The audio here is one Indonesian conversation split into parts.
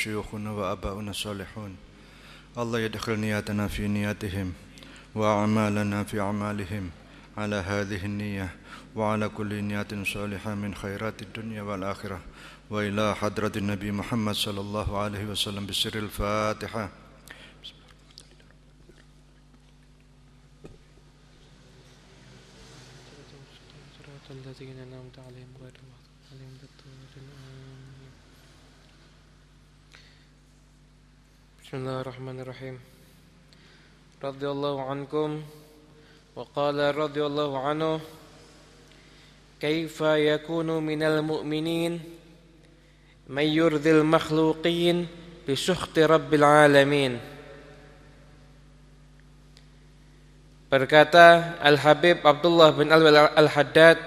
أسلافنا وشيوخنا وآباؤنا الصالحون. الله يدخل نياتنا في نياتهم وأعمالنا في أعمالهم على هذه النية وعلى كل نية صالحة من خيرات الدنيا والآخرة. وإلى حضرة النبي محمد صلى الله عليه وسلم بسر الفاتحة. الذين أنعمت عليهم غير المغضوب عليهم ولا بسم الله الرحمن الرحيم. رضي الله عنكم وقال رضي الله عنه كيف يكون من المؤمنين من يرضي المخلوقين بسخط رب العالمين? Berkata Al-Habib Abdullah bin Al-Haddad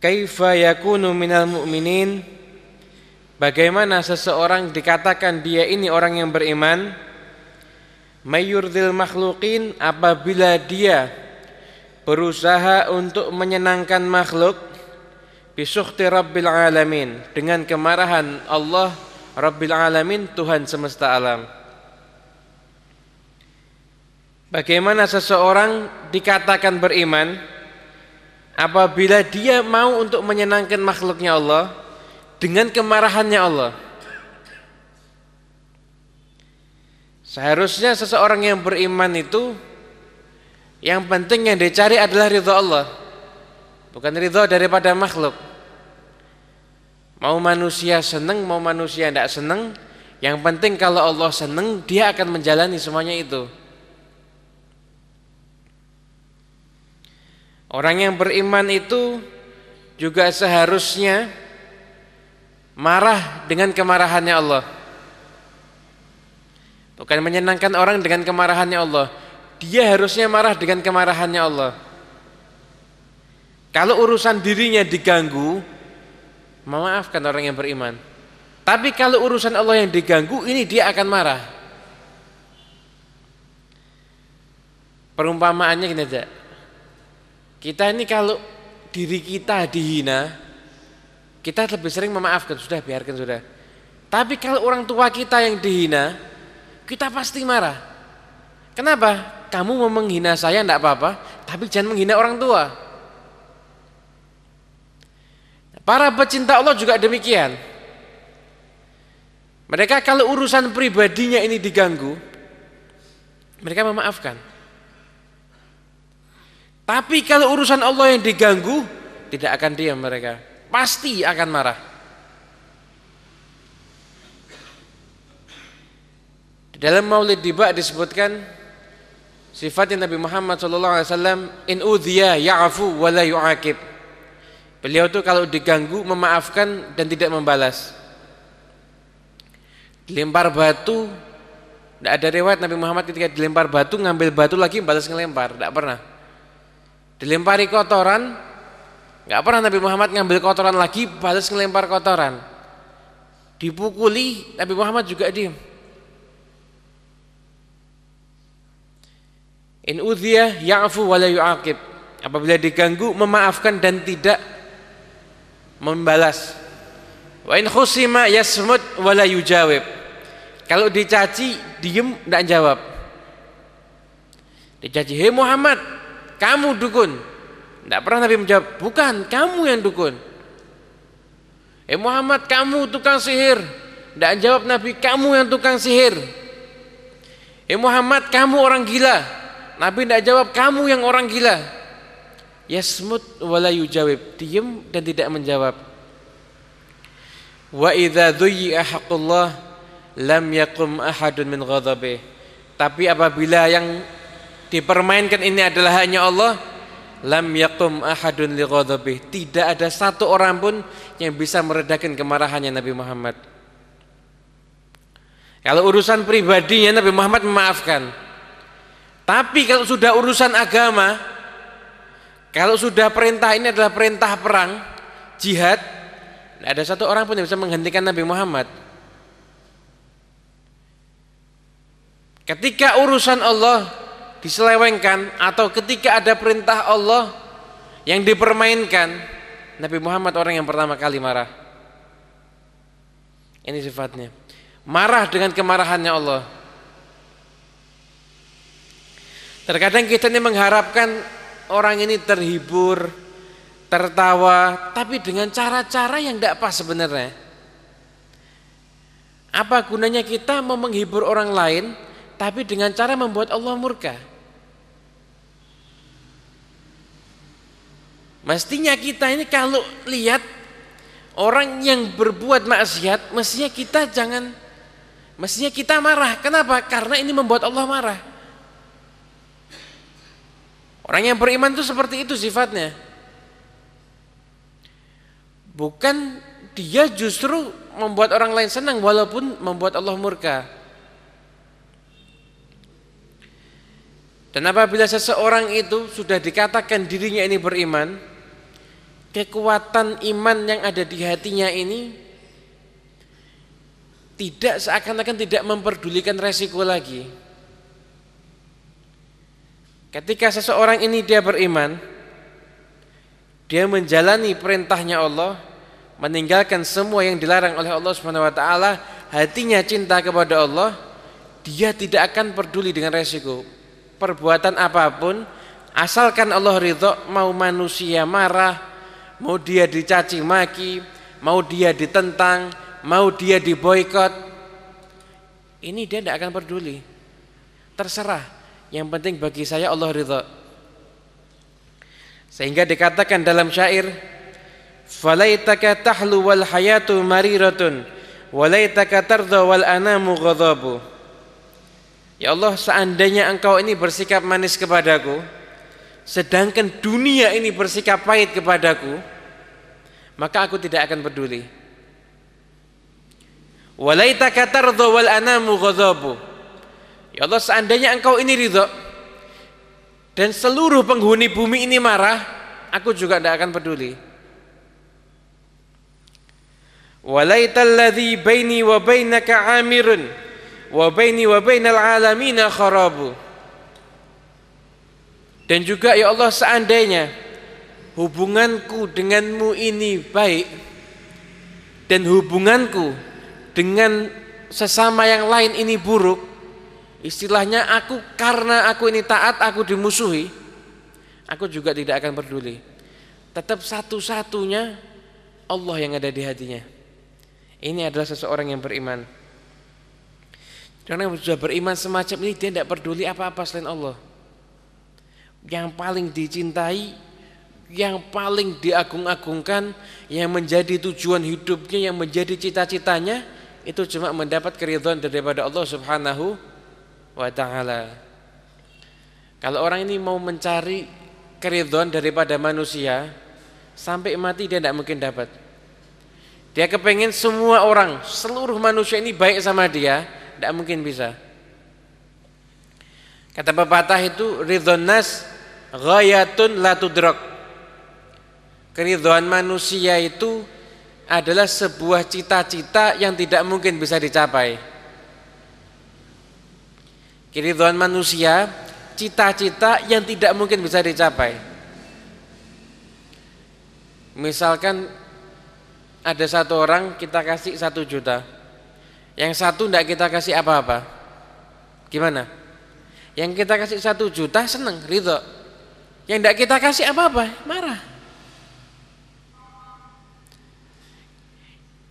Kaifa yakunu minal mu'minin Bagaimana seseorang dikatakan dia ini orang yang beriman? Mayurdil makhlukin apabila dia berusaha untuk menyenangkan makhluk Bisukhti Rabbil Alamin Dengan kemarahan Allah Rabbil Alamin Tuhan semesta alam. Bagaimana seseorang dikatakan beriman? Apabila dia mau untuk menyenangkan makhluknya Allah dengan kemarahannya Allah. Seharusnya seseorang yang beriman itu yang penting yang dicari adalah ridha Allah. Bukan ridha daripada makhluk. Mau manusia senang, mau manusia tidak senang, yang penting kalau Allah senang, dia akan menjalani semuanya itu. Orang yang beriman itu juga seharusnya marah dengan kemarahannya Allah. Bukan menyenangkan orang dengan kemarahannya Allah. Dia harusnya marah dengan kemarahannya Allah. Kalau urusan dirinya diganggu, memaafkan orang yang beriman. Tapi kalau urusan Allah yang diganggu, ini dia akan marah. Perumpamaannya gini aja. Kita ini kalau diri kita dihina, kita lebih sering memaafkan, sudah biarkan sudah. Tapi kalau orang tua kita yang dihina, kita pasti marah. Kenapa? Kamu mau menghina saya tidak apa-apa, tapi jangan menghina orang tua. Para pecinta Allah juga demikian. Mereka kalau urusan pribadinya ini diganggu, mereka memaafkan. Tapi kalau urusan Allah yang diganggu, tidak akan diam mereka. Pasti akan marah. Di dalam Maulid Diba disebutkan sifatnya Nabi Muhammad SAW in udhiya ya'fu wa la yu'aqib. Beliau itu kalau diganggu memaafkan dan tidak membalas. Dilempar batu tidak ada riwayat Nabi Muhammad ketika dilempar batu ngambil batu lagi balas ngelempar, tidak pernah dilempari kotoran nggak pernah Nabi Muhammad ngambil kotoran lagi balas ngelempar kotoran. Dipukuli Nabi Muhammad juga diam in udhiya ya'fu wa la yu'aqib. Apabila diganggu memaafkan dan tidak membalas. Wa in khusima yasmut wa la yujawib. Kalau dicaci diem tidak jawab. Dicaci hei Muhammad kamu dukun. Tidak pernah Nabi menjawab, bukan, kamu yang dukun. Eh Muhammad, kamu tukang sihir. Tidak jawab Nabi, kamu yang tukang sihir. Eh Muhammad, kamu orang gila. Nabi tidak jawab, kamu yang orang gila. Yasmut wala yujawib, diam dan tidak menjawab. Wa idza dhuyya haqqullah lam yakum ahadun min ghadabih. Tapi apabila yang dipermainkan ini adalah hanya Allah lam yakum ahadun li ghadabih. Tidak ada satu orang pun yang bisa meredakan kemarahannya Nabi Muhammad. Kalau urusan pribadinya Nabi Muhammad memaafkan. Tapi kalau sudah urusan agama kalau sudah perintah ini adalah perintah perang jihad tidak ada satu orang pun yang bisa menghentikan Nabi Muhammad. Ketika urusan Allah diselewengkan atau ketika ada perintah Allah yang dipermainkan Nabi Muhammad orang yang pertama kali marah Ini sifatnya. Marah dengan kemarahannya Allah. Terkadang kita ini mengharapkan orang ini terhibur, tertawa, tapi dengan cara-cara yang tidak pas sebenarnya. Apa gunanya kita mau menghibur orang lain, tapi dengan cara membuat Allah murka? Mestinya kita ini kalau lihat orang yang berbuat maksiat, mestinya kita jangan, mestinya kita marah. Kenapa? Karena ini membuat Allah marah. Orang yang beriman itu seperti itu sifatnya. Bukan dia justru membuat orang lain senang walaupun membuat Allah murka. Dan apabila seseorang itu sudah dikatakan dirinya ini beriman, kekuatan iman yang ada di hatinya ini tidak seakan-akan tidak memperdulikan resiko lagi. Ketika seseorang ini dia beriman, dia menjalani perintahnya Allah, meninggalkan semua yang dilarang oleh Allah Subhanahu wa taala, hatinya cinta kepada Allah, dia tidak akan peduli dengan resiko. Perbuatan apa pun, asalkan Allah ridho, mau manusia marah, mau dia dicaci maki, mau dia ditentang, mau dia diboykot, ini dia tidak akan peduli. Terserah yang penting bagi saya Allah ridha. Sehingga dikatakan dalam syair Falaitaka tahlu wal hayatu mariratun Walaitaka tardha wal anamu ghadabu Ya Allah seandainya engkau ini bersikap manis kepadaku Sedangkan dunia ini bersikap pahit kepadaku Maka aku tidak akan peduli. Walaitaka tardha wal anamu Ya Allah seandainya engkau ini ridho dan seluruh penghuni bumi ini marah, aku juga tidak akan peduli. Walaitalladzi baini wa bainaka amirun wa baini wa bainal alamina kharabu. Dan juga ya Allah seandainya hubunganku denganmu ini baik dan hubunganku dengan sesama yang lain ini buruk Istilahnya aku karena aku ini taat aku dimusuhi, aku juga tidak akan peduli. Tetap satu-satunya Allah yang ada di hatinya. Ini adalah seseorang yang beriman. Karena sudah beriman semacam ini dia tidak peduli apa-apa selain Allah. Yang paling dicintai, yang paling diagung-agungkan, yang menjadi tujuan hidupnya, yang menjadi cita-citanya itu cuma mendapat keridhaan daripada Allah Subhanahu wa taala. Kalau orang ini mau mencari keridhaan daripada manusia sampai mati dia tidak mungkin dapat. Dia kepengen semua orang, seluruh manusia ini baik sama dia, tidak mungkin bisa. Kata pepatah itu ridhon nas ghayatun. Keridhaan manusia itu adalah sebuah cita-cita yang tidak mungkin bisa dicapai. Keridhaan manusia cita-cita yang tidak mungkin bisa dicapai. Misalkan ada satu orang kita kasih satu juta, yang satu tidak kita kasih apa-apa, gimana? Yang kita kasih satu juta seneng, ridho. Yang tidak kita kasih apa-apa, marah.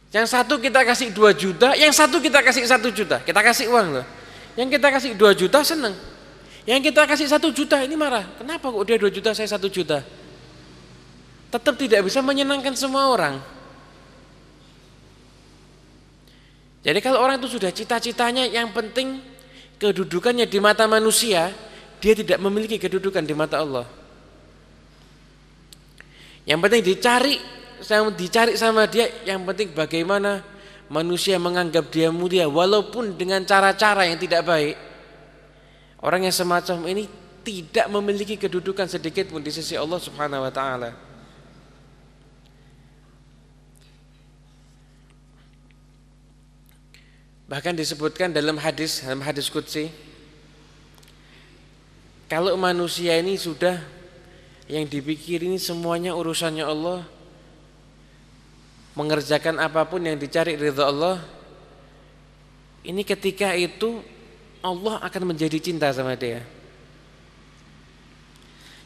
Yang satu kita kasih dua juta, yang satu kita kasih satu juta, kita kasih uang loh. Yang kita kasih 2 juta senang. Yang kita kasih satu juta ini marah. Kenapa kok dia 2 juta saya satu juta? Tetap tidak bisa menyenangkan semua orang. Jadi kalau orang itu sudah cita-citanya yang penting kedudukannya di mata manusia, dia tidak memiliki kedudukan di mata Allah. Yang penting dicari, dicari sama dia, yang penting bagaimana manusia menganggap dia mulia walaupun dengan cara-cara yang tidak baik orang yang semacam ini tidak memiliki kedudukan sedikit pun di sisi Allah Subhanahu wa taala bahkan disebutkan dalam hadis dalam hadis qudsi kalau manusia ini sudah yang dipikir ini semuanya urusannya Allah mengerjakan apa pun yang dicari ridha Allah Ini ketika itu Allah akan menjadi cinta sama dia.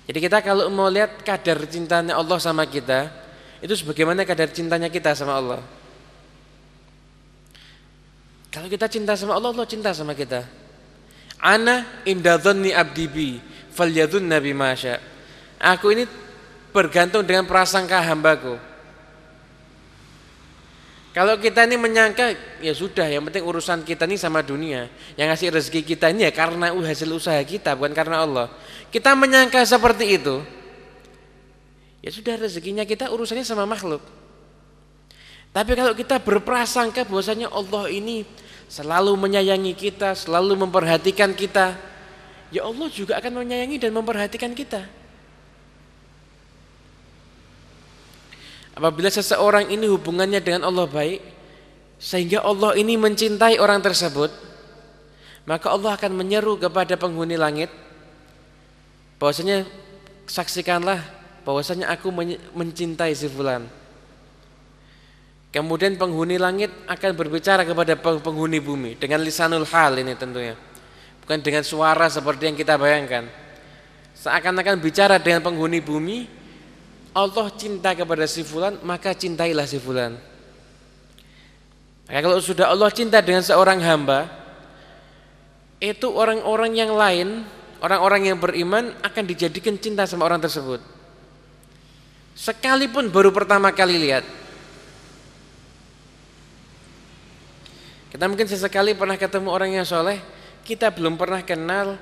Jadi kita kalau mau lihat kadar cintanya Allah sama kita, itu sebagaimana kadar cintanya kita sama Allah. Kalau kita cinta sama Allah, Allah cinta sama kita. Ana inda dhanni abdi bi falyadhun nabi masya. Aku ini bergantung dengan prasangka hambaku. Kalau kita ini menyangka ya sudah yang penting urusan kita ini sama dunia. Yang ngasih rezeki kita ini ya karena hasil usaha kita bukan karena Allah. Kita menyangka seperti itu. Ya sudah rezekinya kita urusannya sama makhluk. Tapi kalau kita berprasangka bahwasanya Allah ini selalu menyayangi kita, selalu memperhatikan kita, ya Allah juga akan menyayangi dan memperhatikan kita. Apabila seseorang ini hubungannya dengan Allah baik sehingga Allah ini mencintai orang tersebut, maka Allah akan menyeru kepada penghuni langit bahwasanya saksikanlah bahwasanya aku mencintai si fulan. Kemudian penghuni langit akan berbicara kepada penghuni bumi dengan lisanul hal ini tentunya. Bukan dengan suara seperti yang kita bayangkan. Seakan-akan bicara dengan penghuni bumi, Allah cinta kepada si fulan, maka cintailah si fulan. Maka kalau sudah Allah cinta dengan seorang hamba, itu orang-orang yang lain, orang-orang yang beriman akan dijadikan cinta sama orang tersebut. Sekalipun baru pertama kali lihat. Kita mungkin sesekali pernah ketemu orang yang soleh, kita belum pernah kenal,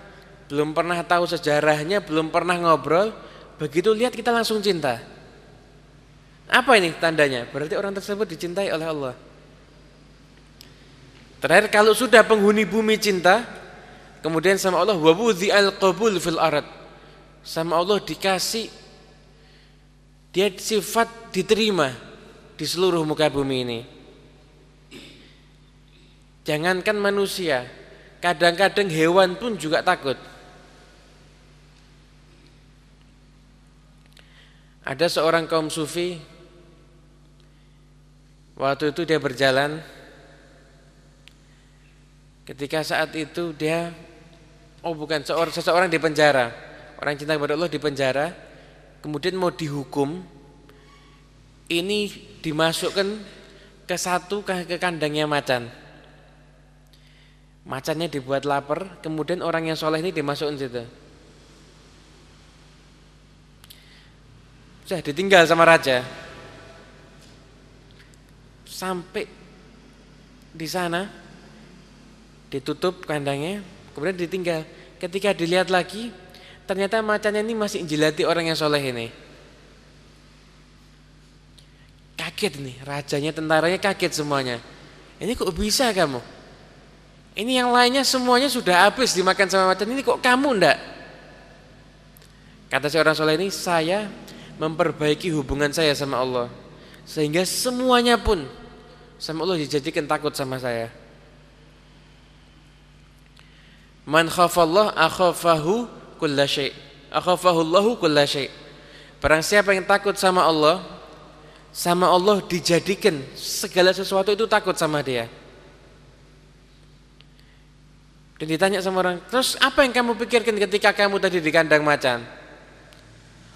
belum pernah tahu sejarahnya, belum pernah ngobrol, Begitu lihat kita langsung cinta. Apa ini tandanya? Berarti orang tersebut dicintai oleh Allah. Terakhir kalau sudah penghuni bumi cinta, kemudian sama Allah wabudhi al qabul fil arad. Sama Allah dikasih dia sifat diterima di seluruh muka bumi ini. Jangankan manusia, kadang-kadang hewan pun juga takut. Ada seorang kaum sufi Waktu itu dia berjalan Ketika saat itu dia Oh bukan seorang, seseorang di penjara Orang cinta kepada Allah di penjara Kemudian mau dihukum Ini dimasukkan ke satu ke kandangnya macan Macannya dibuat lapar Kemudian orang yang soleh ini dimasukkan situ Sudah ditinggal sama raja. Sampai di sana ditutup kandangnya, kemudian ditinggal. Ketika dilihat lagi, ternyata macannya ini masih jilati orang yang soleh ini. Kaget nih, rajanya, tentaranya kaget semuanya. Ini kok bisa kamu? Ini yang lainnya semuanya sudah habis dimakan sama macan. Ini kok kamu ndak? Kata si orang soleh ini, saya memperbaiki hubungan saya sama Allah sehingga semuanya pun sama Allah dijadikan takut sama saya. Man khafallah akhafahu kulla syai. Akhafahu Allahu kulla syai. Barang siapa yang takut sama Allah sama Allah dijadikan segala sesuatu itu takut sama dia dan ditanya sama orang terus apa yang kamu pikirkan ketika kamu tadi di kandang macan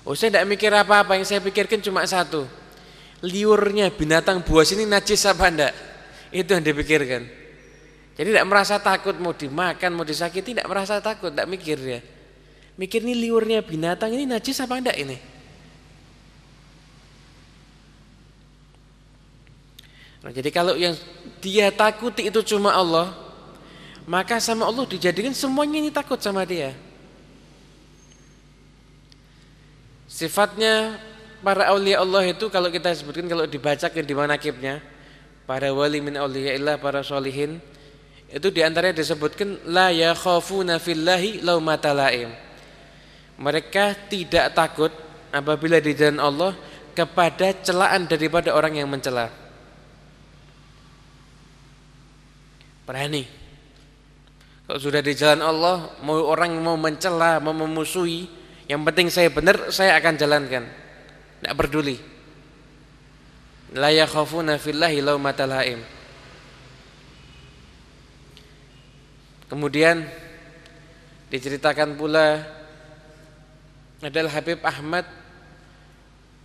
Oh saya tidak mikir apa-apa, yang saya pikirkan cuma satu. Liurnya binatang buas ini najis apa enggak? Itu yang dipikirkan. Jadi tidak merasa takut mau dimakan, mau disakiti, tidak merasa takut, tidak mikir dia. Mikir ini liurnya binatang ini najis apa enggak ini? Nah, jadi kalau yang dia takuti itu cuma Allah, maka sama Allah dijadikan semuanya ini takut sama dia. Sifatnya para aulia Allah itu kalau kita sebutkan kalau dibacakan di manakibnya para wali min auliyaillah para solihin itu di antaranya disebutkan la yakhafuna fillahi laumata laim. Mereka tidak takut apabila di jalan Allah kepada celaan daripada orang yang mencela. Berani. Kalau sudah di jalan Allah, mau orang mau mencela, mau memusuhi, yang penting saya benar, saya akan jalankan. Tidak peduli. La yakhafuna fillahi laumata laim. Kemudian diceritakan pula adalah Habib Ahmad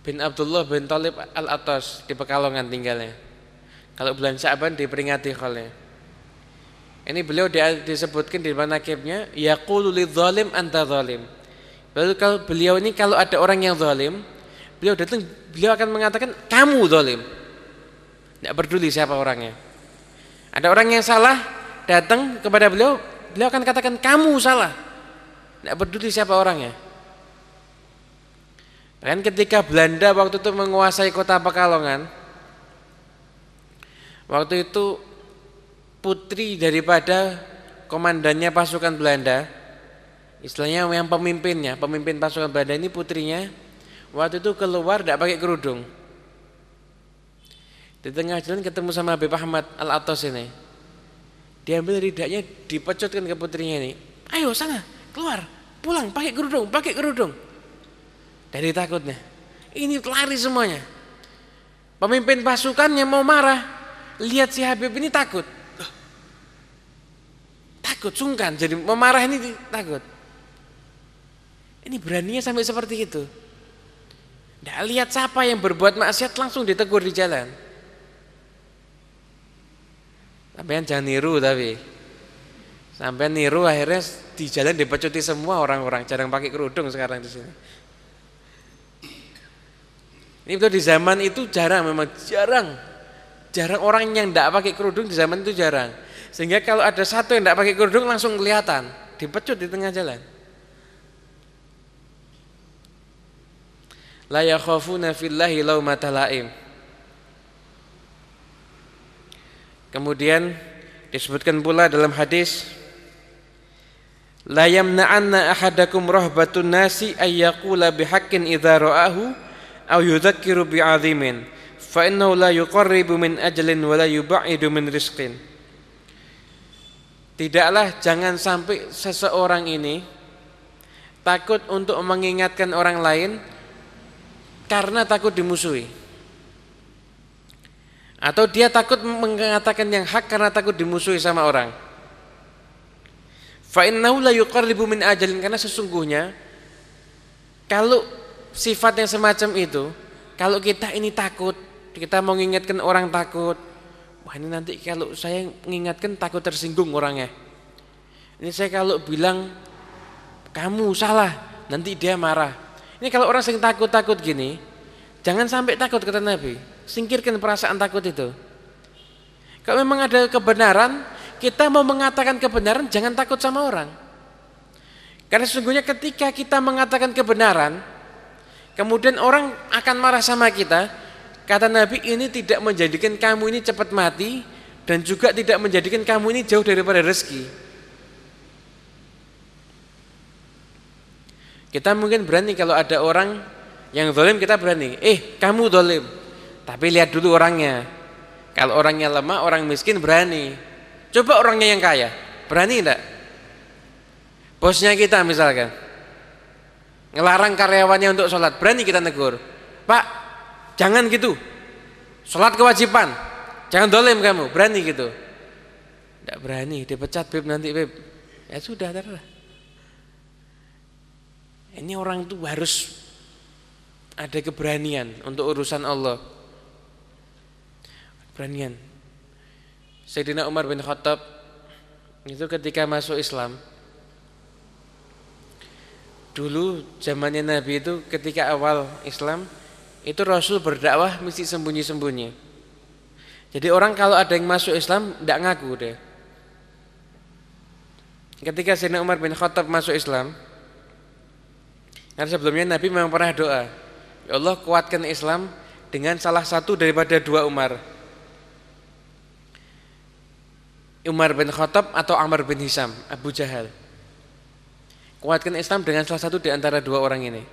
bin Abdullah bin Talib Al-Atas di Pekalongan tinggalnya. Kalau bulan Syaban diperingati khalnya. Ini beliau disebutkan di manakibnya yaqulu lidzalim anta zalim. Lalu kalau beliau ini kalau ada orang yang zalim, beliau datang beliau akan mengatakan kamu zalim. Tidak peduli siapa orangnya. Ada orang yang salah datang kepada beliau, beliau akan katakan kamu salah. Tidak peduli siapa orangnya. Dan ketika Belanda waktu itu menguasai kota Pekalongan, waktu itu putri daripada komandannya pasukan Belanda. Istilahnya yang pemimpinnya pemimpin pasukan Belanda ini putrinya waktu itu keluar tidak pakai kerudung. Di tengah jalan ketemu sama Habib Ahmad Al-Atos ini. Diambil ridaknya dipecutkan ke putrinya ini. Ayo sana keluar. Pulang pakai kerudung pakai kerudung. Dari takutnya ini lari semuanya. Pemimpin pasukannya mau marah. Lihat si Habib ini takut takut sungkan jadi memarah ini takut. Ini beraninya sampai seperti itu. Tidak lihat siapa yang berbuat maksiat langsung ditegur di jalan. Sampai jangan niru tapi sampai niru akhirnya di jalan dipecuti semua orang-orang. Jarang pakai kerudung sekarang di sini. Ini betul di zaman itu jarang memang jarang. Jarang orang yang tidak pakai kerudung di zaman itu jarang sehingga kalau ada satu yang tidak pakai kerudung langsung kelihatan, dipecut di tengah jalan. La yakhafuna fillahi laumata laim. Kemudian disebutkan pula dalam hadis La yamna'anna ahadakum rahbatun nasi ay yaqula bihaqqin idza ra'ahu aw yudhakkiru bi'azimin fa innahu la yuqarribu min ajalin wa la yub'idu min rizqin Tidaklah jangan sampai seseorang ini takut untuk mengingatkan orang lain karena takut dimusuhi. Atau dia takut mengatakan yang hak karena takut dimusuhi sama orang. Fa la yuqarribu min ajalin karena sesungguhnya kalau sifat yang semacam itu, kalau kita ini takut, kita mau mengingatkan orang takut, Wah ini nanti kalau saya mengingatkan takut tersinggung orangnya. Ini saya kalau bilang kamu salah, nanti dia marah. Ini kalau orang sering takut-takut gini, jangan sampai takut kata Nabi. Singkirkan perasaan takut itu. Kalau memang ada kebenaran, kita mau mengatakan kebenaran jangan takut sama orang. Karena sesungguhnya ketika kita mengatakan kebenaran, kemudian orang akan marah sama kita, Kata Nabi ini tidak menjadikan kamu ini cepat mati dan juga tidak menjadikan kamu ini jauh daripada rezeki. Kita mungkin berani kalau ada orang yang zalim kita berani. Eh, kamu zalim. Tapi lihat dulu orangnya. Kalau orangnya lemah, orang miskin berani. Coba orangnya yang kaya, berani enggak? Bosnya kita misalkan ngelarang karyawannya untuk sholat, berani kita negur. Pak, Jangan gitu. Sholat kewajiban. Jangan dolim kamu. Berani gitu. Tidak berani. Dipecat Beb nanti Beb. Ya sudah. Terlah. Ini orang itu harus ada keberanian untuk urusan Allah. Keberanian. Sayyidina Umar bin Khattab itu ketika masuk Islam dulu zamannya Nabi itu ketika awal Islam itu Rasul berdakwah mesti sembunyi-sembunyi. Jadi orang kalau ada yang masuk Islam tidak ngaku deh. Ketika Sayyidina Umar bin Khattab masuk Islam, karena sebelumnya Nabi memang pernah doa, ya Allah kuatkan Islam dengan salah satu daripada dua Umar. Umar bin Khattab atau Amr bin Hisam, Abu Jahal. Kuatkan Islam dengan salah satu di antara dua orang ini.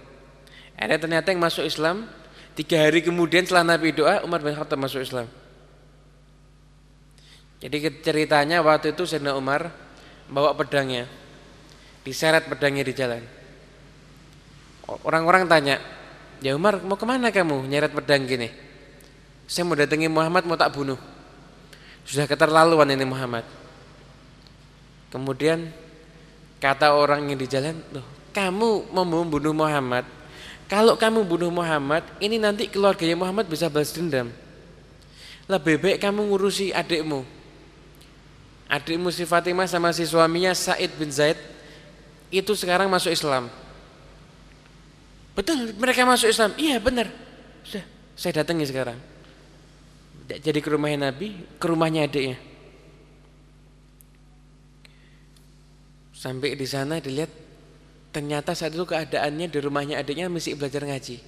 Ada ternyata yang masuk Islam Tiga hari kemudian setelah Nabi doa Umar bin Khattab masuk Islam. Jadi ceritanya waktu itu Sayyidina Umar Bawa pedangnya. Diseret pedangnya di jalan. Orang-orang tanya Ya Umar mau ke mana kamu nyeret pedang gini? Saya mau datangi Muhammad mau tak bunuh. Sudah keterlaluan ini Muhammad. Kemudian kata orang yang di jalan, loh, kamu mau membunuh Muhammad. Kalau kamu bunuh Muhammad, ini nanti keluarganya Muhammad bisa balas dendam. Lebih baik kamu ngurusi adikmu. Adikmu si Fatimah sama si suaminya Said bin Zaid itu sekarang masuk Islam. Betul, mereka masuk Islam. Iya, benar. Sudah, saya datangi sekarang. Jadi ke rumahnya Nabi, ke rumahnya adiknya. Sampai di sana dilihat ternyata saat itu keadaannya di rumahnya adiknya masih belajar ngaji.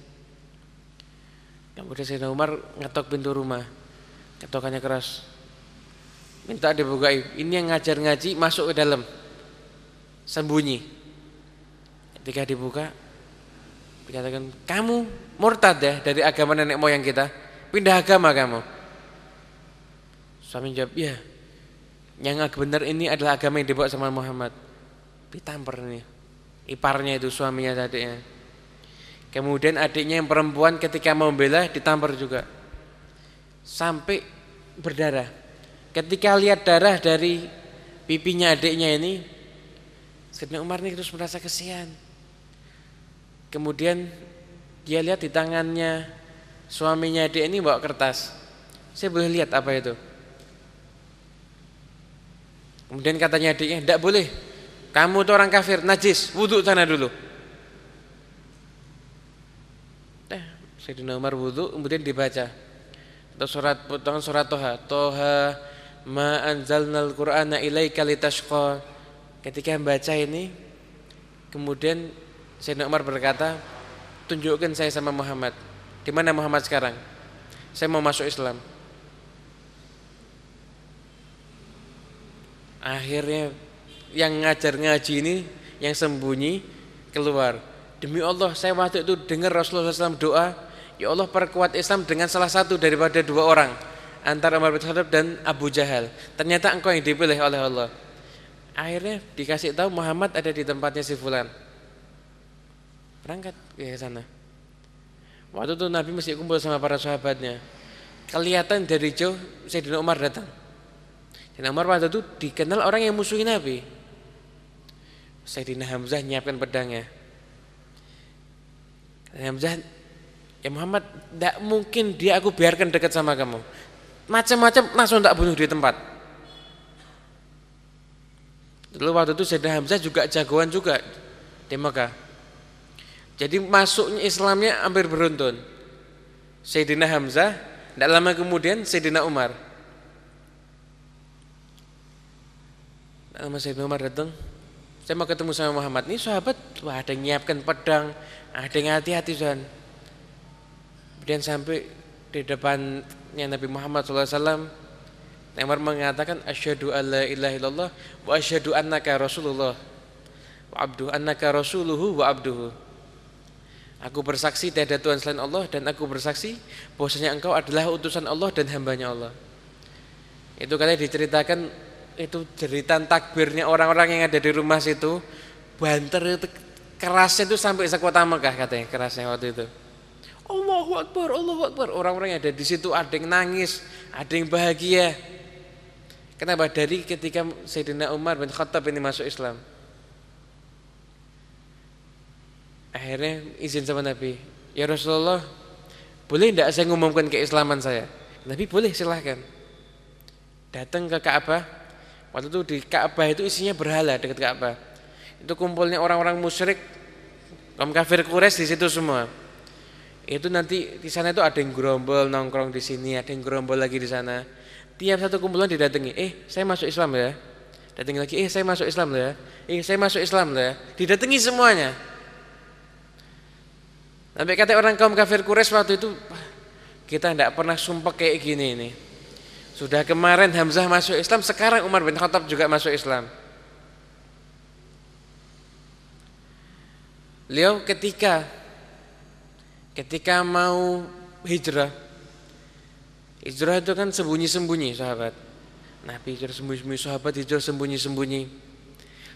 Kemudian Sayyidina Umar ngetok pintu rumah. Ketokannya keras. Minta dibukai. Ini yang ngajar ngaji masuk ke dalam. Sembunyi. Ketika dibuka dikatakan, "Kamu murtad ya dari agama nenek moyang kita. Pindah agama kamu." Suami jawab, "Ya. Yang benar ini adalah agama yang dibawa sama Muhammad." ditampar nih iparnya itu suaminya adiknya. Kemudian adiknya yang perempuan ketika mau bela ditampar juga. Sampai berdarah. Ketika lihat darah dari pipinya adiknya ini Sayyidina Umar ini terus merasa kesian. Kemudian dia lihat di tangannya suaminya adik ini bawa kertas. Saya boleh lihat apa itu? Kemudian katanya adiknya tidak boleh kamu itu orang kafir, najis, wudhu sana dulu. Eh, Sayyidina Umar wudhu, kemudian dibaca. Atau surat potongan surat Toha. Toha ma anzalnal qur'ana ilaika litashqa. Ketika membaca ini, kemudian Sayyidina Umar berkata, tunjukkan saya sama Muhammad. Di mana Muhammad sekarang? Saya mau masuk Islam. Akhirnya yang ngajar ngaji ini yang sembunyi keluar. Demi Allah saya waktu itu dengar Rasulullah SAW doa, ya Allah perkuat Islam dengan salah satu daripada dua orang antara Umar bin Khattab dan Abu Jahal. Ternyata engkau yang dipilih oleh Allah. Akhirnya dikasih tahu Muhammad ada di tempatnya si fulan. Berangkat ke sana. Waktu itu Nabi masih kumpul sama para sahabatnya. Kelihatan dari jauh Sayyidina Umar datang. Sayyidina Umar waktu itu dikenal orang yang musuhi Nabi. Sayyidina Hamzah nyiapkan pedangnya. Hamzah, ya Muhammad, tidak mungkin dia aku biarkan dekat sama kamu. Macam-macam langsung tak bunuh di tempat. Dulu waktu itu Sayyidina Hamzah juga jagoan juga di Mekah. Jadi masuknya Islamnya hampir beruntun. Sayyidina Hamzah, tidak lama kemudian Sayyidina Umar. Lama Sayyidina Umar datang, saya mau ketemu sama Muhammad. Ini sahabat wah ada yang nyiapkan pedang ada yang hati-hati Tuhan kemudian sampai di depannya Nabi Muhammad SAW Umar mengatakan asyhadu alla ilaha illallah wa asyhadu annaka rasulullah. Wa abdu annaka rasuluhu wa abduhu. Aku bersaksi tiada Tuhan selain Allah dan aku bersaksi bahwasanya engkau adalah utusan Allah dan hambanya Allah. Itu katanya diceritakan itu jeritan takbirnya orang-orang yang ada di rumah situ. Banter itu kerasnya itu sampai sekota Mekah katanya kerasnya waktu itu. Allahu Akbar Allahu Akbar. Orang-orang yang ada di situ ada yang nangis ada yang bahagia. Kenapa? Dari ketika Sayyidina Umar bin Khattab ini masuk Islam. Akhirnya izin sama Nabi ya Rasulullah boleh tidak saya ngumumkan keislaman saya? Nabi boleh silahkan. Datang ke Ka'bah Waktu itu di Ka'bah itu isinya berhala dekat Ka'bah. Itu kumpulnya orang-orang musyrik, kaum kafir Quraisy di situ semua. Itu nanti di sana itu ada yang gerombol nongkrong di sini, ada yang gerombol lagi di sana. Tiap satu kumpulan didatangi, eh saya masuk Islam ya. Datangi lagi, eh saya masuk Islam ya. Eh saya masuk Islam ya. Didatangi semuanya. Sampai kata orang kaum kafir Quraisy waktu itu, kita tidak pernah sumpah kayak gini ini. Sudah kemarin Hamzah masuk Islam, sekarang Umar bin Khattab juga masuk Islam. Beliau ketika ketika mau hijrah, hijrah itu kan sembunyi-sembunyi sahabat. Nabi hijrah sembunyi-sembunyi, sahabat hijrah sembunyi-sembunyi.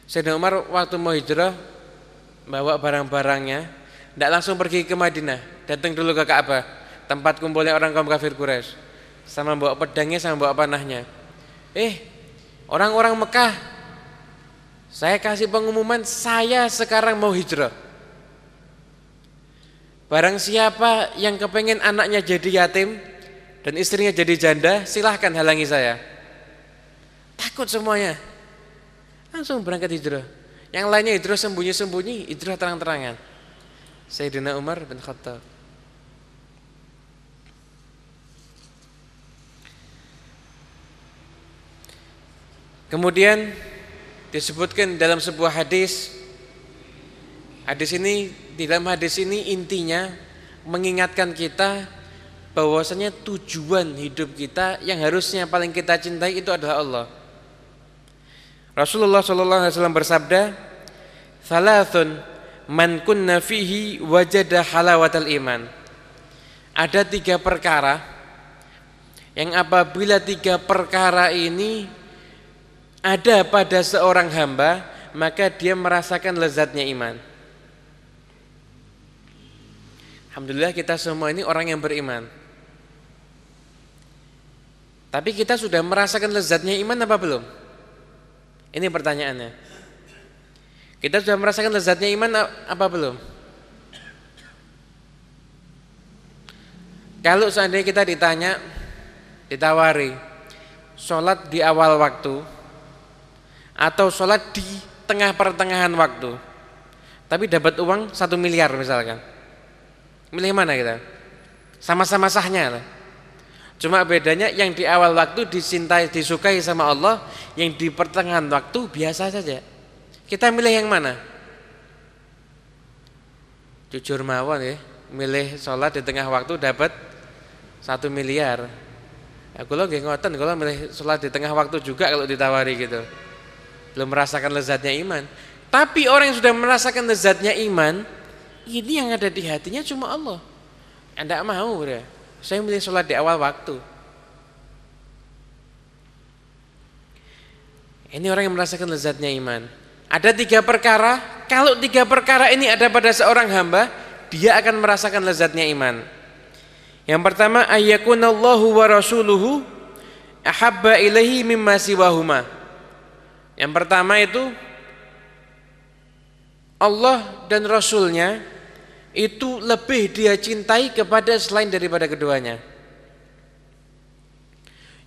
Sayyidina Umar waktu mau hijrah bawa barang-barangnya, tidak langsung pergi ke Madinah, datang dulu ke Ka'bah, tempat kumpulnya orang kaum kafir Quraisy sama bawa pedangnya sama bawa panahnya. Eh, orang-orang Mekah Saya kasih pengumuman saya sekarang mau hijrah. Barang siapa yang kepengen anaknya jadi yatim dan istrinya jadi janda, silahkan halangi saya. Takut semuanya. Langsung berangkat hijrah. Yang lainnya hijrah sembunyi-sembunyi, hijrah terang-terangan. Sayyidina Umar bin Khattab. Kemudian disebutkan dalam sebuah hadis Hadis ini dalam hadis ini intinya mengingatkan kita bahwasanya tujuan hidup kita yang harusnya paling kita cintai itu adalah Allah. Rasulullah sallallahu alaihi wasallam bersabda, "Thalathun man kunna fihi wajada halawatal iman." Ada tiga perkara yang apabila tiga perkara ini ada pada seorang hamba, maka dia merasakan lezatnya iman. Alhamdulillah kita semua ini orang yang beriman. Tapi kita sudah merasakan lezatnya iman apa belum? Ini pertanyaannya. Kita sudah merasakan lezatnya iman apa belum? Kalau seandainya kita ditanya, ditawari, sholat di awal waktu atau sholat di tengah pertengahan waktu, tapi dapat uang satu miliar misalkan, Milih mana kita? Sama-sama sahnya lah. Cuma bedanya yang di awal waktu disintai, disukai sama Allah, yang di pertengahan waktu biasa saja. Kita milih yang mana? Jujur mawon ya, milih sholat di tengah waktu dapat satu miliar. Ya, kalau gak ngoten, kalau milih sholat di tengah waktu juga kalau ditawari gitu. Belum merasakan lezatnya iman. Tapi orang yang sudah merasakan lezatnya iman, ini yang ada di hatinya cuma Allah. Anda mau ya. Saya milih sholat di awal waktu. Ini orang yang merasakan lezatnya iman. Ada tiga perkara, kalau tiga perkara ini ada pada seorang hamba, dia akan merasakan lezatnya iman. Yang pertama, ayyakunallahu wa rasuluhu ahabba ilahi mimma siwahuma. Yang pertama itu Allah dan Rasulnya itu lebih dia cintai kepada selain daripada keduanya.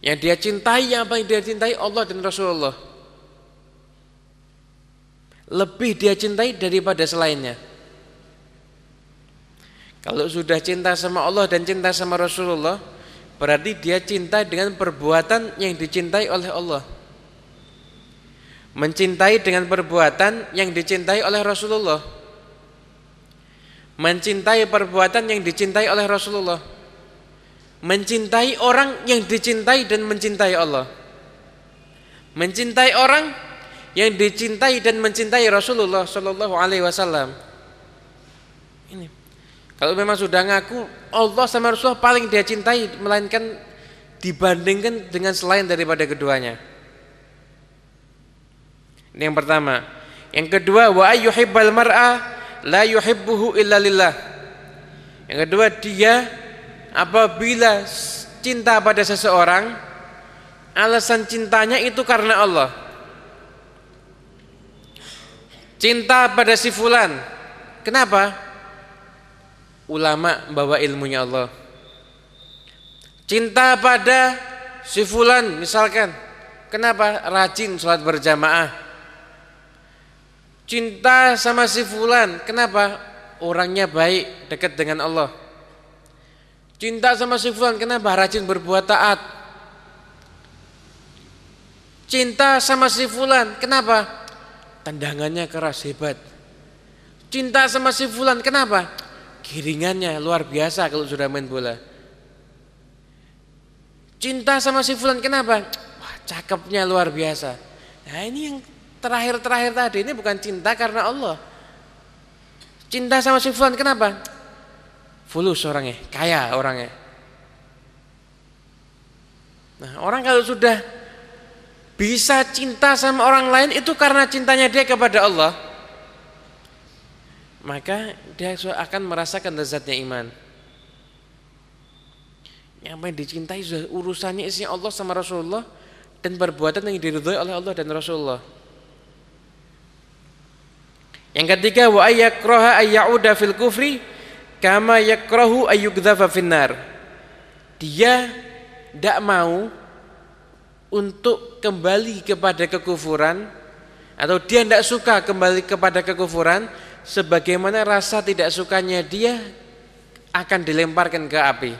Yang dia cintai yang paling dia cintai Allah dan Rasulullah. Lebih dia cintai daripada selainnya. Kalau sudah cinta sama Allah dan cinta sama Rasulullah, berarti dia cinta dengan perbuatan yang dicintai oleh Allah. Mencintai dengan perbuatan yang dicintai oleh Rasulullah. Mencintai perbuatan yang dicintai oleh Rasulullah. Mencintai orang yang dicintai dan mencintai Allah. Mencintai orang yang dicintai dan mencintai Rasulullah Shallallahu Alaihi Wasallam. Ini. Kalau memang sudah ngaku Allah sama Rasulullah paling dia cintai melainkan dibandingkan dengan selain daripada keduanya ini yang pertama yang kedua wa ayyuhibbal mar'a la yuhibbuhu illa lillah. Yang kedua dia apabila cinta pada seseorang alasan cintanya itu karena Allah. Cinta pada si fulan. Kenapa? Ulama bawa ilmunya Allah. Cinta pada si fulan misalkan. Kenapa? Rajin sholat berjamaah cinta sama si fulan. Kenapa? Orangnya baik, dekat dengan Allah. Cinta sama si fulan, kenapa? Rajin berbuat taat. Cinta sama si fulan, kenapa? Tendangannya keras, hebat. Cinta sama si fulan, kenapa? Giringannya luar biasa kalau sudah main bola. Cinta sama si fulan, kenapa? Wah, cakepnya luar biasa. Nah, ini yang terakhir-terakhir tadi ini bukan cinta karena Allah. Cinta sama si Fulan kenapa? Fulus orangnya, kaya orangnya. Nah, orang kalau sudah bisa cinta sama orang lain itu karena cintanya dia kepada Allah. Maka dia akan merasakan lezatnya iman. Yang paling dicintai urusannya isinya Allah sama Rasulullah dan perbuatan yang diridhoi oleh Allah dan Rasulullah. Yang ketiga wa ayyakraha ayyauda fil kufri kama yakrahu ayyukdzafa finnar. Dia tidak mau untuk kembali kepada kekufuran atau dia tidak suka kembali kepada kekufuran sebagaimana rasa tidak sukanya dia akan dilemparkan ke api.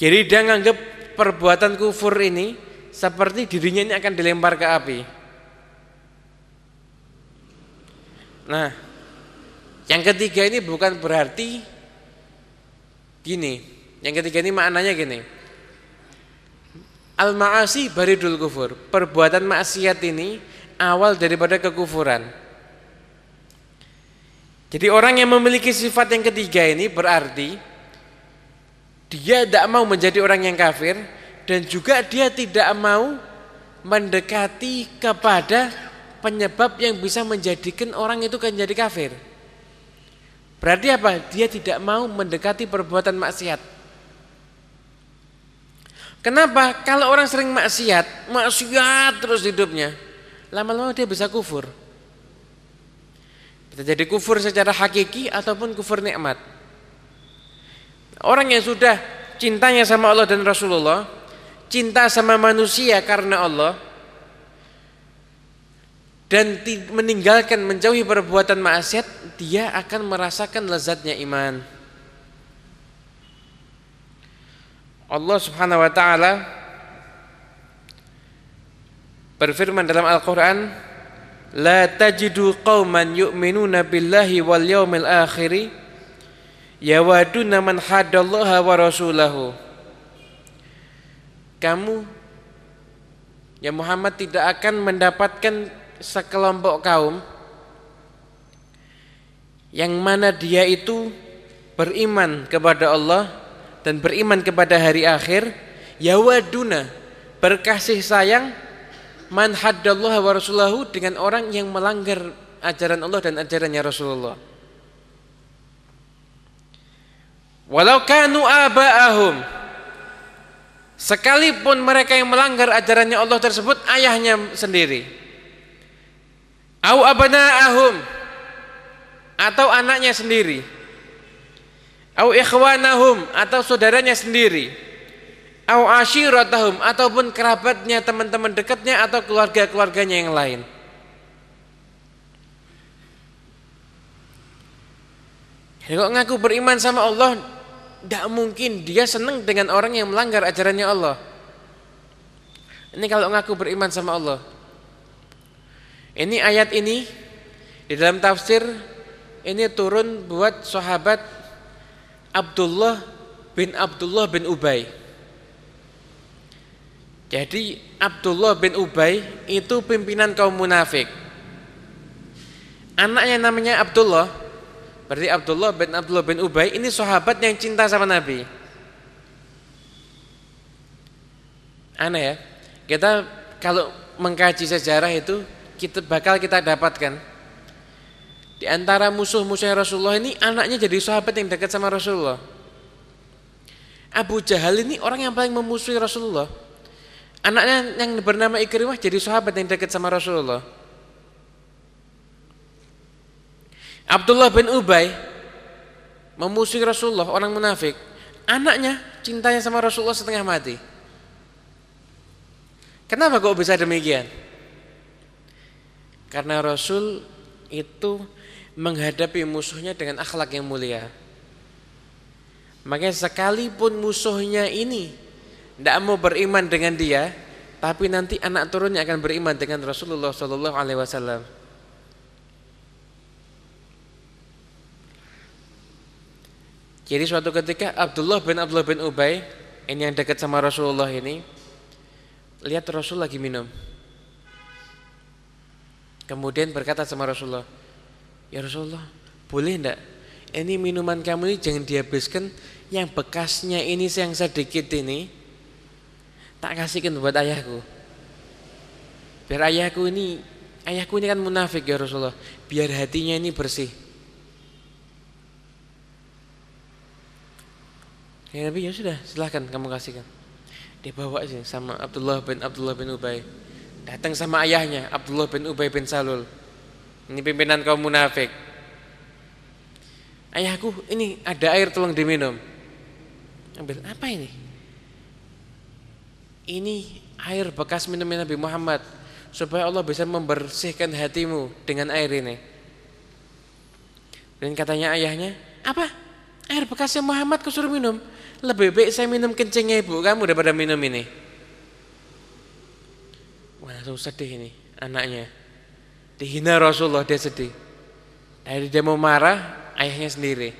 Jadi dia menganggap perbuatan kufur ini seperti dirinya ini akan dilempar ke api. Nah, yang ketiga ini bukan berarti gini. Yang ketiga ini maknanya gini. Al-ma'asi baridul kufur. Perbuatan maksiat ini awal daripada kekufuran. Jadi orang yang memiliki sifat yang ketiga ini berarti dia tidak mau menjadi orang yang kafir dan juga dia tidak mau mendekati kepada penyebab yang bisa menjadikan orang itu kan jadi kafir. Berarti apa? Dia tidak mau mendekati perbuatan maksiat. Kenapa? Kalau orang sering maksiat, maksiat terus hidupnya, lama-lama dia bisa kufur. Bisa jadi kufur secara hakiki ataupun kufur nikmat. Orang yang sudah cintanya sama Allah dan Rasulullah, cinta sama manusia karena Allah, dan meninggalkan menjauhi perbuatan maksiat, dia akan merasakan lezatnya iman. Allah Subhanahu wa taala berfirman dalam Al-Qur'an la tajidu qauman yu'minuna billahi wal yawmil akhir yawaduna man hadallaha wa rasulahu kamu ya Muhammad tidak akan mendapatkan sekelompok kaum yang mana dia itu beriman kepada Allah dan beriman kepada hari akhir yawaduna berkasih sayang man haddallahu wa rasulahu dengan orang yang melanggar ajaran Allah dan ajarannya Rasulullah. Walau kanu aba'ahum sekalipun mereka yang melanggar ajarannya Allah tersebut ayahnya sendiri au abana'ahum atau anaknya sendiri. Au ikhwanahum. Atau saudaranya sendiri. Au ashiratahum. Ataupun kerabatnya teman-teman dekatnya atau keluarga-keluarganya yang lain. Kok ngaku beriman sama Allah tidak mungkin dia senang dengan orang yang melanggar ajarannya Allah. Ini kalau ngaku beriman sama Allah ini ayat ini di dalam tafsir ini turun buat sahabat Abdullah bin Abdullah bin Ubay. Jadi Abdullah bin Ubay itu pimpinan kaum munafik. Anaknya namanya Abdullah. Berarti Abdullah bin Abdullah bin Ubay ini sahabat yang cinta sama Nabi. Aneh ya. Kita kalau mengkaji sejarah itu kita bakal kita dapatkan di antara musuh-musuh Rasulullah ini anaknya jadi sahabat yang dekat sama Rasulullah. Abu Jahal ini orang yang paling memusuhi Rasulullah. Anaknya yang bernama Ikrimah jadi sahabat yang dekat sama Rasulullah. Abdullah bin Ubay memusuhi Rasulullah, orang munafik. Anaknya cintanya sama Rasulullah setengah mati. Kenapa kok bisa demikian? Karena Rasul itu menghadapi musuhnya dengan akhlak yang mulia. Makanya sekalipun musuhnya ini tidak mau beriman dengan dia, tapi nanti anak turunnya akan beriman dengan Rasulullah Shallallahu Alaihi Wasallam. Jadi suatu ketika Abdullah bin Abdullah bin Ubay ini yang dekat sama Rasulullah ini lihat Rasul lagi minum. Kemudian berkata sama Rasulullah, Ya Rasulullah, boleh enggak? Ini minuman kamu ini jangan dihabiskan yang bekasnya ini yang sedikit ini tak kasihkan buat ayahku. Biar ayahku ini ayahku ini kan munafik ya Rasulullah, biar hatinya ini bersih. Ya Nabi ya sudah silahkan kamu kasihkan. Dibawa sih sama Abdullah bin Abdullah bin Ubay. Datang sama ayahnya Abdullah bin Ubay bin Salul. Ini pimpinan kaum munafik. Ayahku, ini ada air tolong diminum. Ambil apa ini? Ini air bekas minumnya Nabi Muhammad supaya Allah bisa membersihkan hatimu dengan air ini. Dan katanya ayahnya, apa? Air bekasnya Muhammad kau suruh minum? Lebih baik saya minum kencingnya ibu kamu daripada minum ini. Langsung sedih ini anaknya. Dihina Rasulullah dia sedih. Dari dia mau marah, ayahnya sendiri.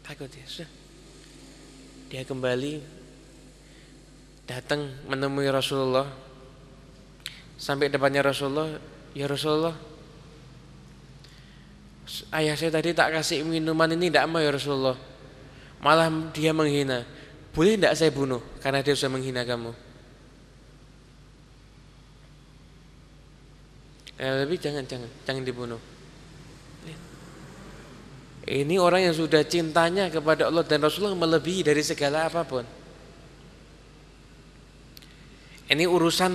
Takut ya, sudah. Dia kembali datang menemui Rasulullah. Sampai depannya Rasulullah, "Ya Rasulullah, ayah saya tadi tak kasih minuman ini tidak mau ya Rasulullah. Malah dia menghina. Boleh tidak saya bunuh karena dia sudah menghina kamu?" Eh, tapi jangan jangan jangan dibunuh. Ini orang yang sudah cintanya kepada Allah dan Rasulullah melebihi dari segala apa pun. Ini urusan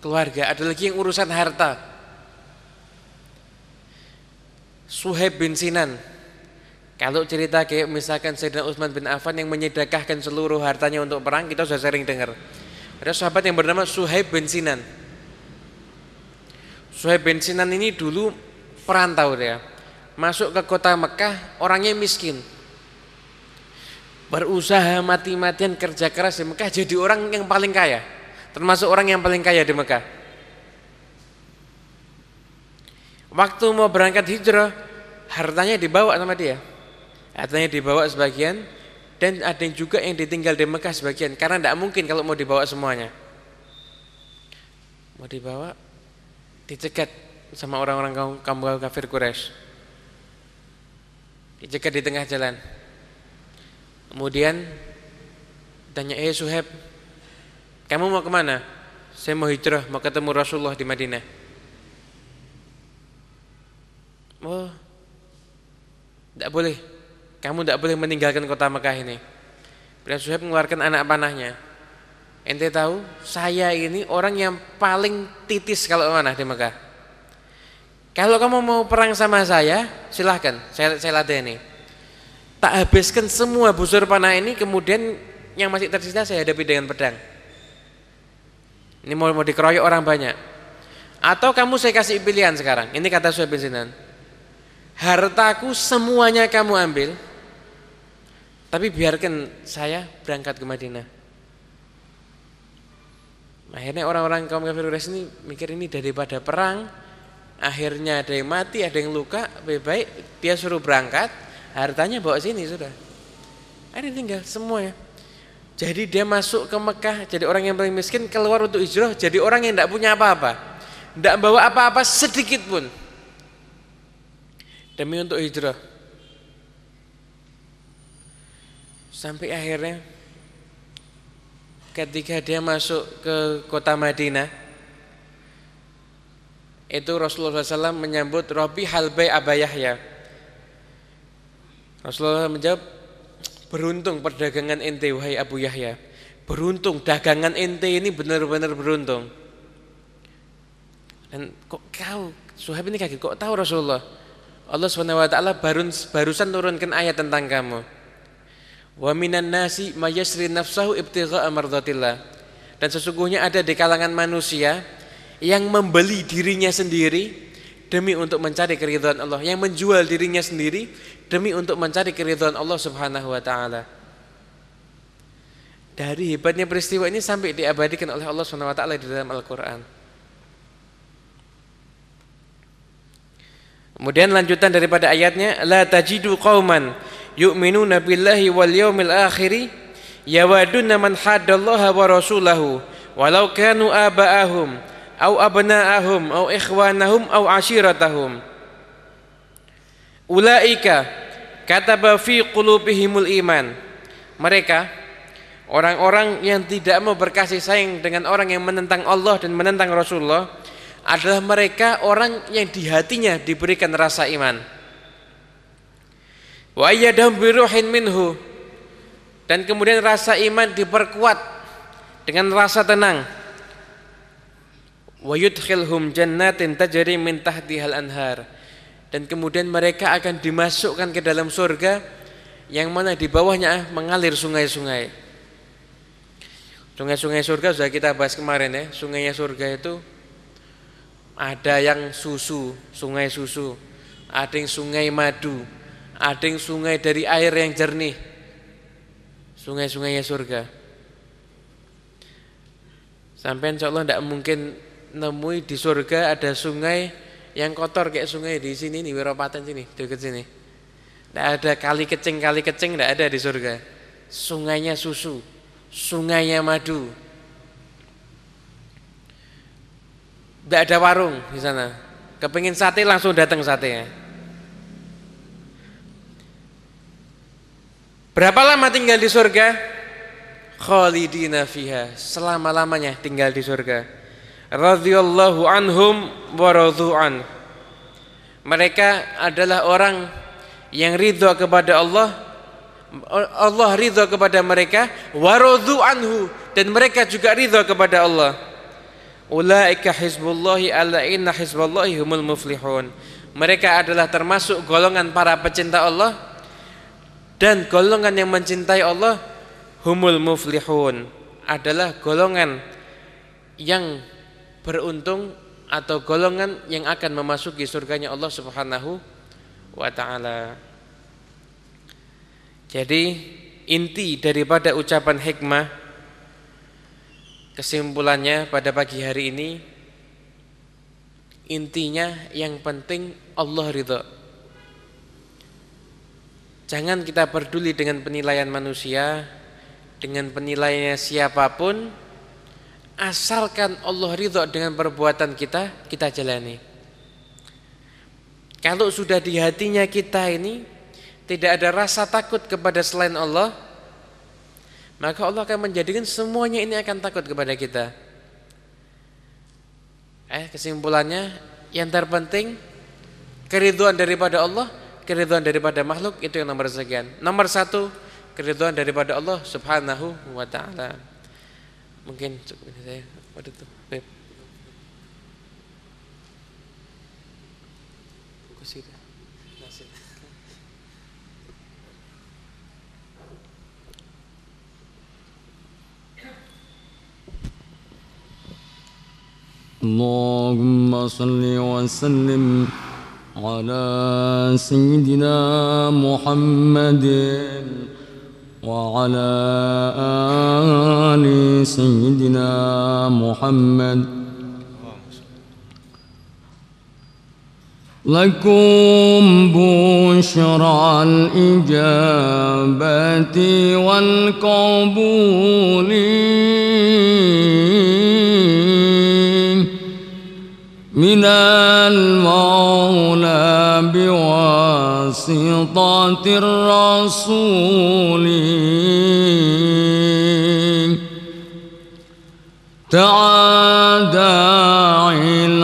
keluarga, ada lagi yang urusan harta. Suhaib bin Sinan. Kalau cerita kayak misalkan Sayyidina Utsman bin Affan yang menyedekahkan seluruh hartanya untuk perang, kita sudah sering dengar. Ada sahabat yang bernama Suhaib bin Sinan. Suhaib bin Sinan ini dulu perantau dia. Masuk ke kota Mekah orangnya miskin. Berusaha mati-matian kerja keras di Mekah jadi orang yang paling kaya. Termasuk orang yang paling kaya di Mekah. Waktu mau berangkat hijrah hartanya dibawa sama dia. Hartanya dibawa sebagian dan ada juga yang ditinggal di Mekah sebagian. Karena tidak mungkin kalau mau dibawa semuanya. Mau dibawa dicegat sama orang-orang kaum, kaum kafir Quraisy dicegat di tengah jalan. Kemudian tanya, "Eh Suhaib, kamu mau ke mana?" "Saya mau hijrah, mau ketemu Rasulullah di Madinah." "Oh, tidak boleh. Kamu tidak boleh meninggalkan kota Mekah ini." Bila Suhaib mengeluarkan anak panahnya. Ente tahu, saya ini orang yang paling titis kalau mana di Mekah. Kalau kamu mau perang sama saya, silahkan, saya, saya ladeni. Tak habiskan semua busur panah ini, kemudian yang masih tersisa saya hadapi dengan pedang. Ini mau, mau dikeroyok orang banyak. Atau kamu saya kasih pilihan sekarang. Ini kata Suhaib bin Sinan. Hartaku semuanya kamu ambil, tapi biarkan saya berangkat ke Madinah. Akhirnya orang-orang kaum kafir Quraisy ini mikir ini daripada perang, akhirnya ada yang mati, ada yang luka, lebih baik dia suruh berangkat, hartanya bawa sini sudah. Ada tinggal semua ya. Jadi dia masuk ke Mekah jadi orang yang paling miskin, keluar untuk hijrah jadi orang yang tidak punya apa-apa. Tidak bawa apa-apa sedikit pun. Demi untuk hijrah. Sampai akhirnya ketika dia masuk ke kota Madinah itu Rasulullah SAW menyambut Robi Halbay Aba Yahya. Rasulullah menjawab, beruntung perdagangan ente wahai Abu Yahya. Beruntung dagangan ente ini benar-benar beruntung. Dan kok kau, Suhaib ini kaget, kok tahu Rasulullah? Allah SWT baru, barusan turunkan ayat tentang kamu. Wa minan nasi mayasri nafsahu ibtigha'a mardatillah. Dan sesungguhnya ada di kalangan manusia yang membeli dirinya sendiri demi untuk mencari keridhaan Allah, yang menjual dirinya sendiri demi untuk mencari keridhaan Allah Subhanahu wa taala. Dari hebatnya peristiwa ini sampai diabadikan oleh Allah Subhanahu wa taala di dalam Al-Qur'an. Kemudian lanjutan daripada ayatnya la tajidu qauman yu'minuna billahi wal yawmil akhir yawaduna man haddallaha wa rasulahu walau kanu aba'ahum au abna'ahum au ikhwanahum au ashiratahum. Ulaika kataba fi qulubihimul iman. Mereka orang-orang yang tidak mau berkasih sayang dengan orang yang menentang Allah dan menentang Rasulullah adalah mereka orang yang di hatinya diberikan rasa iman wa ayyadahum biruhin minhu. Dan kemudian rasa iman diperkuat dengan rasa tenang. Wa yudkhilhum jannatin tajri min tahtihal anhar. Dan kemudian mereka akan dimasukkan ke dalam surga yang mana di bawahnya mengalir sungai-sungai. Sungai-sungai surga sudah kita bahas kemarin ya. Sungainya surga itu ada yang susu, sungai susu, ada yang sungai madu, ada yang sungai dari air yang jernih. Sungai-sungainya surga. Sampai insya Allah tidak mungkin nemui di surga ada sungai yang kotor kayak sungai di sini nih Wiropaten sini dekat sini. Tidak ada kali kecing kali kecing tidak ada di surga. Sungainya susu, sungainya madu. Tidak ada warung di sana. Kepingin sate langsung datang sate Berapa lama tinggal di surga? Khalidina fiha, selama-lamanya tinggal di surga radhiyallahu anhum wa an. Mereka adalah orang yang ridha kepada Allah Allah ridha kepada mereka wa anhu dan mereka juga ridha kepada Allah. Ulaika hizbullahi ala inna hizballahi humul muflihun. Mereka adalah termasuk golongan para pecinta Allah dan golongan yang mencintai Allah humul muflihun adalah golongan yang beruntung atau golongan yang akan memasuki surganya Allah Subhanahu wa taala. Jadi inti daripada ucapan hikmah kesimpulannya pada pagi hari ini intinya yang penting Allah ridho. Jangan kita peduli dengan penilaian manusia, dengan penilaiannya siapa pun, asalkan Allah ridho dengan perbuatan kita, kita jalani. Kalau sudah di hatinya kita ini tidak ada rasa takut kepada selain Allah, maka Allah akan menjadikan semuanya ini akan takut kepada kita. Eh, kesimpulannya yang terpenting keriduan daripada Allah, keriduan daripada makhluk itu yang nomor sekian. Nomor satu keriduan daripada Allah Subhanahu wa taala mungkin cukup ini saya pada tuh web fokus itu nasib اللهم صل وسلم على سيدنا محمد وعلى آل سيدنا محمد. لكم بشرى الإجابة والقبول. من المولى بواسطة الرسول. تعادى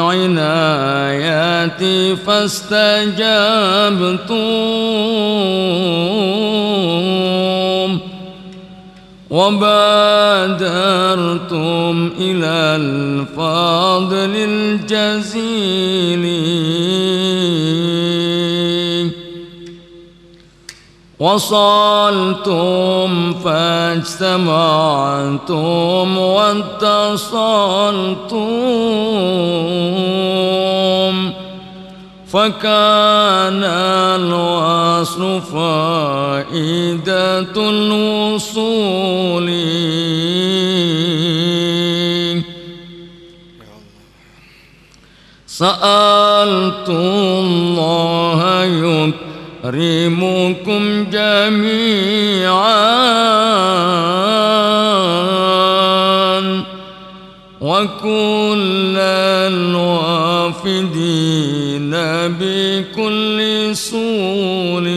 العنايات فاستجبتم. وبادرتم إلى الفضل الجزيل. وصلتم فاجتمعتم واتصلتم. فكان الوصل فائدة الوصول. سألت الله يكرمكم جميعا وكل الوافدين بكل سول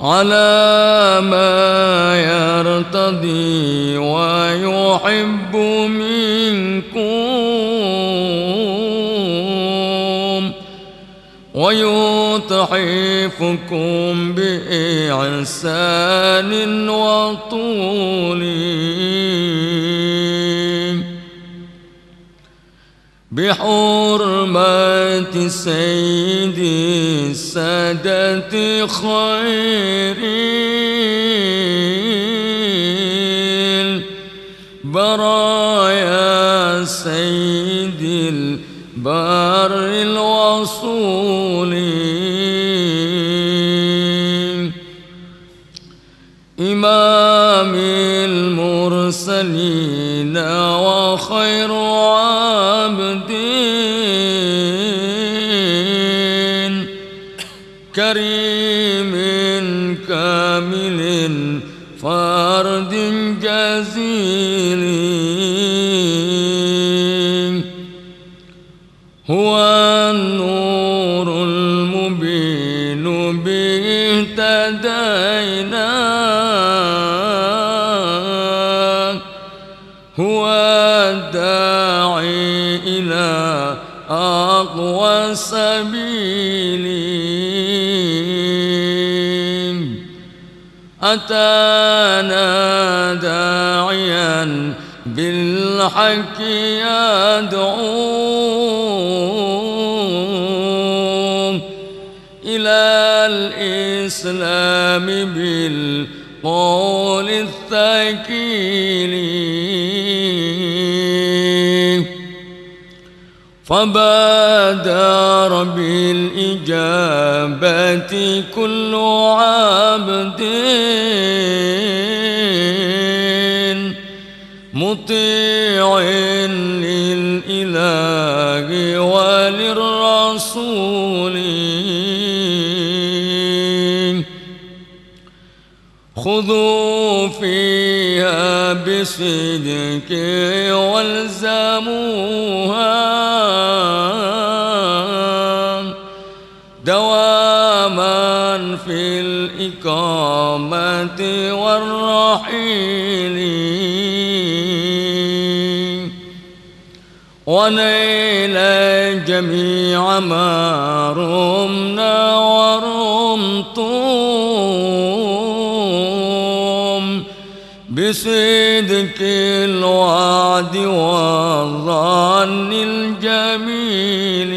على ما يرتضي ويحب منكم ويتحفكم بإحسان وطول. بحرمة سيد السادة خير البرايا سيد البر الوصول. إمام المرسلين أقوى سبيل أتانا داعيا بالحق يدعو. إلى الإسلام بالقول الثقيل. فبادر بالإجابة كل عبد مطيع للإله وللرسول. خذوا فيها بصدق والزموها. في الإقامة والرحيل. ونيل جميع ما رمنا ورمتم بصدق الوعد والظن الجميل.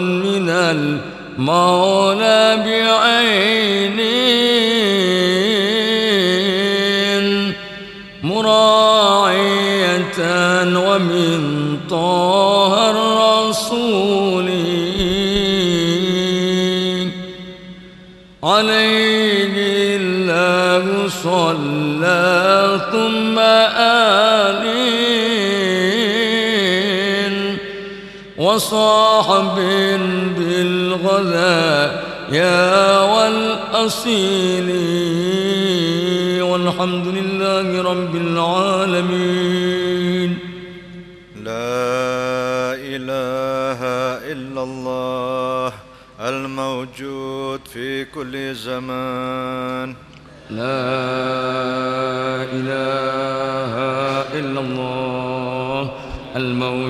من المولى بعين مراعية ومن طه الرسول. عليه الله صلى وصاحب بالغذاء يا والأصيل. والحمد لله رب العالمين. لا إله إلا الله الموجود في كل زمان. لا إله إلا الله الموجود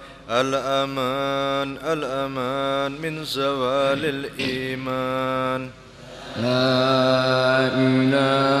الأمان الأمان من زوال الإيمان. لا إله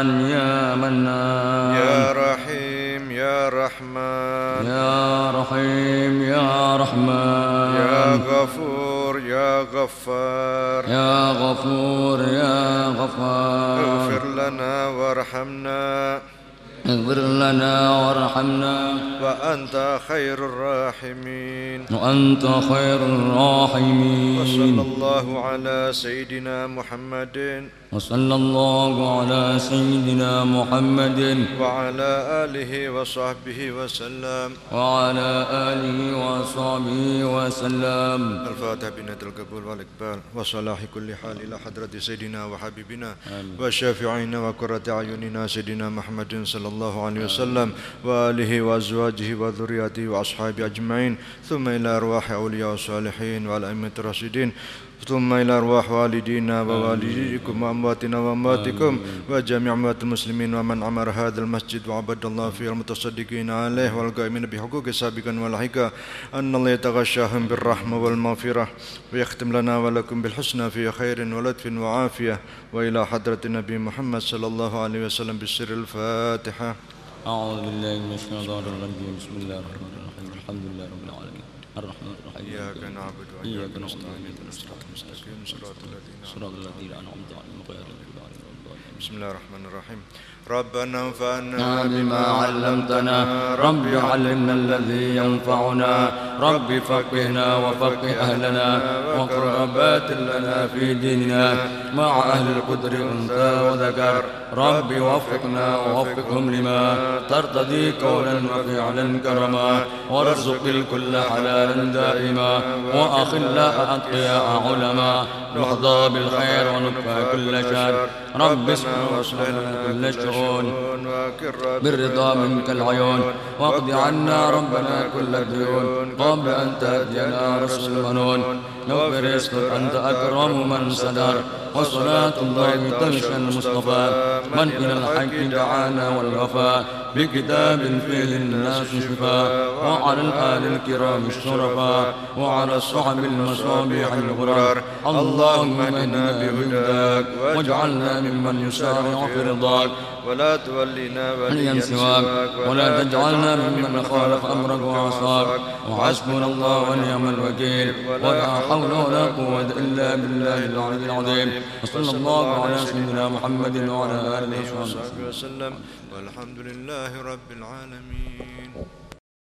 يا منان يا رحيم يا رحمن. يا رحيم يا رحمن. يا غفور يا غفار. يا غفور يا غفار. اغفر لنا وارحمنا. اغفر لنا وارحمنا. وأنت خير الراحمين. وأنت خير الراحمين. وصلى الله على سيدنا محمد. وصلى الله على سيدنا محمد. وعلى آله وصحبه وسلم. وعلى آله وصحبه وسلم. الفاتح بنة القبول والإقبال. وصلاح كل حال إلى حضرة سيدنا وحبيبنا. وشافعنا وقرة أعيننا سيدنا محمد صلى الله عليه وسلم وآله وأزواجه وذرياته وأصحابه أجمعين ثم إلى أرواح أولياء الصالحين والأئمة الراشدين ثم إلى أرواح والدينا ووالديكم وأمواتنا وأمواتكم وجميع أموات المسلمين ومن عمر هذا المسجد وعبد الله فيه المتصدقين عليه والقائمين بحقوق سابقا والحقا أن الله يتغشاهم بالرحمة والمغفرة ويختم لنا ولكم بالحسنى في خير ولطف وعافية وإلى حضرة النبي محمد صلى الله عليه وسلم بالسر الفاتحة. أعوذ بالله من الشيطان الرجيم. بسم الله الرحمن الرحيم. الحمد لله رب العالمين الرحمن الرحيم. إياك نعبد إياك وإياك نستعين. الصراط المستقيم. صراط الذين صراط أنعمت عليهم غير المغضوب عليهم. بسم الله الرحمن الرحيم. ربنا انفعنا بما علمتنا. رب علمنا الذي ينفعنا. رب فقهنا وفقه أهلنا. وقربات لنا في ديننا. مع أهل القدر أنثى وذكر. رب وفقنا ووفقهم لما. ترتضي قولا وفعلا كرما. وارزق الكل حلالا دائما. وأخلاء أتقياء علما. نحظى بالخير ونكفى كل شر. رب اسمع واصلح لنا كل الشؤون بالرضا منك العيون. واقض عنا ربنا كل الديون. قبل أن تأتينا رسل المنون. نغفر رزقك أنت أكرم من صدر. وصلاة الله تغشى المصطفى. من إلى الحق دعانا والوفاء بكتاب فيه للناس شفاء وعلى الآل الكرام الشرفاء وعلى الصحب المصابيح الغرار اللهم اهدنا بهداك. واجعلنا ممن يسارع في رضاك. ولا تولنا وليا سواك ولا تجعلنا ممن خالف أمرك وعصاك. وحسبنا الله ونعم الوكيل. ولا حول ولا قوة إلا بالله العلي العظيم. وصلى الله على سيدنا محمد وعلى آله وصحبه وصحبه وسلم. والحمد لله رب العالمين.